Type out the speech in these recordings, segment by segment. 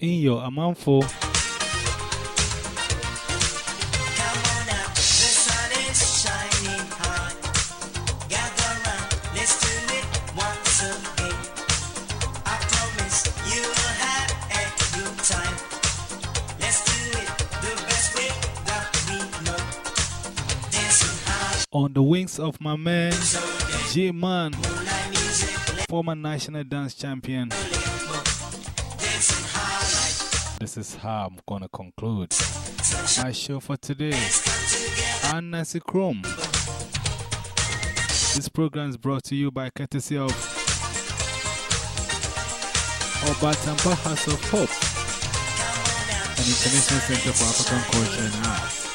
in your Amanfo. On the wings of my man, J Man, former national dance champion. This is how I'm gonna conclude my show for today. I'm Nancy Chrome. This program is brought to you by courtesy of Obatampa House of Hope, an international center for African culture and arts.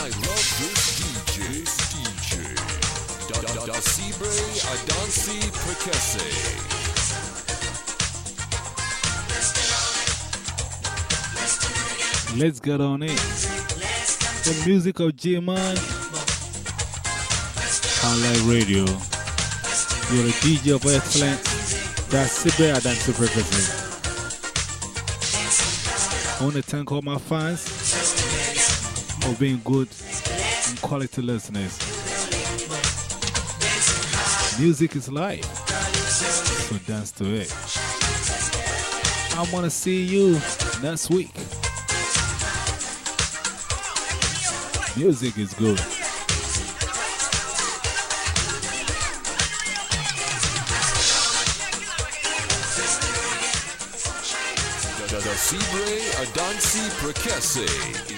I love this DJ. DJ. Da da da Sibre Adansi Prekese. Let's get on it. The music of J Man, Highlight Radio. You're a DJ of excellence. That's Sibre Adansi Frequency. I want to thank all my fans for being good and quality listeners. Music is life, so dance to it. I want to see you next week. Music is good. Da da da Sibre Adansi Prekese.